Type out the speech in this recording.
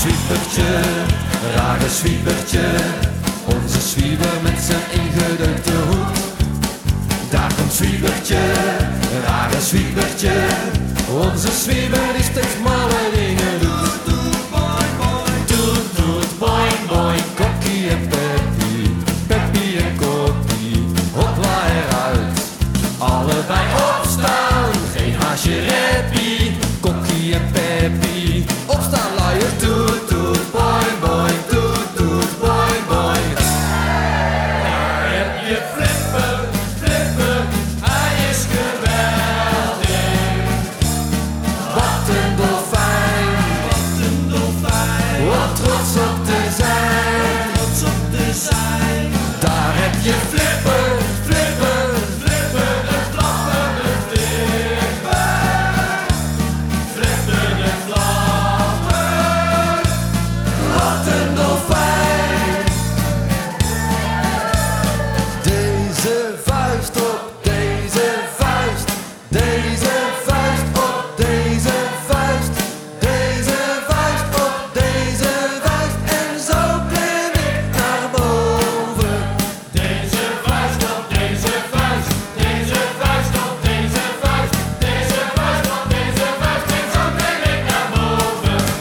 zwiebertje, rare zwiebertje. Onze zwieber met zijn ingedeukte hoed. Daar komt zwiebertje, rare zwiebertje. Onze zwieber die steeds malle dingen doet. Doet, boy, boy. Doet, doet, boy, boy. Kokkie en Peppy, Peppy en Kokkie. Hopla eruit, allebei opstaan. Geen haasje reppie, Kokkie en Peppy. Opstaan, luier toe.